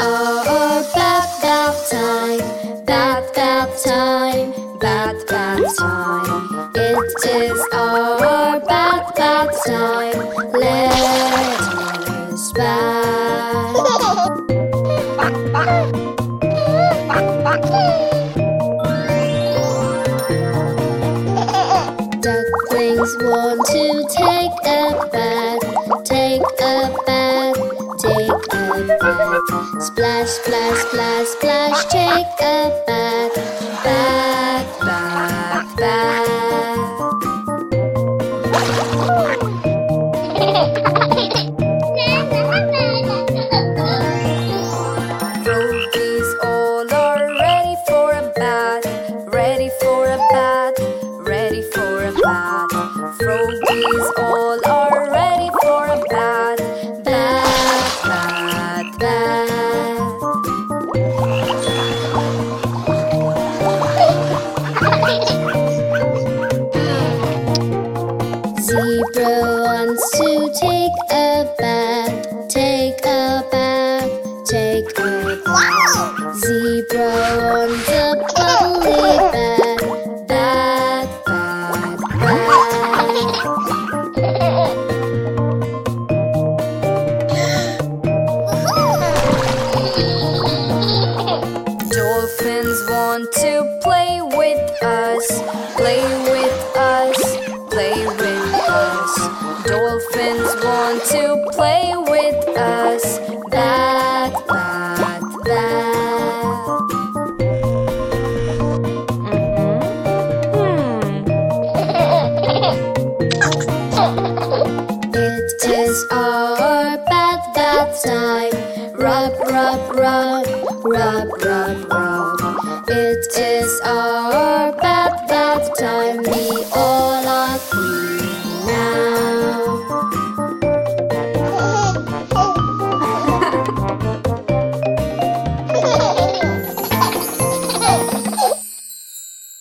all about that time, that that time, that that time. It is all about that time. Let us back. Ducklings want to take a bath, take a bath, take Splash, splash, splash, splash, take a bath, Zebra wants to take a bath, take a bath, take a bath. Zebra wants a bubbly bath, bath, bath, bath. Dolphins want to play with us, play with dolphins want to play with us. That, that, that. It is our bath bath time. Rub, rub, rub, rub, rub, rub. It is our bath bath time. We all